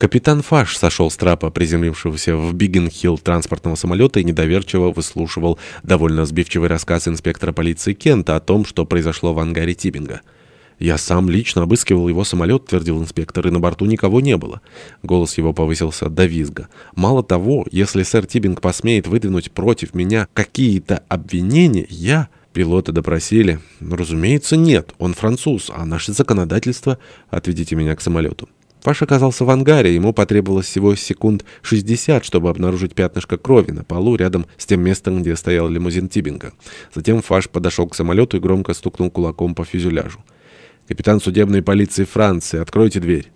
Капитан Фаш сошел с трапа, приземлившегося в Биггенхилл транспортного самолета и недоверчиво выслушивал довольно сбивчивый рассказ инспектора полиции Кента о том, что произошло в ангаре Тибинга. «Я сам лично обыскивал его самолет», — твердил инспектор, — «и на борту никого не было». Голос его повысился до визга. «Мало того, если сэр Тибинг посмеет выдвинуть против меня какие-то обвинения, я...» Пилота допросили. «Разумеется, нет. Он француз, а наше законодательство...» «Отведите меня к самолету». Фаш оказался в ангаре, ему потребовалось всего секунд 60, чтобы обнаружить пятнышко крови на полу рядом с тем местом, где стоял лимузин Тибинга. Затем Фаш подошел к самолету и громко стукнул кулаком по фюзеляжу. «Капитан судебной полиции Франции, откройте дверь».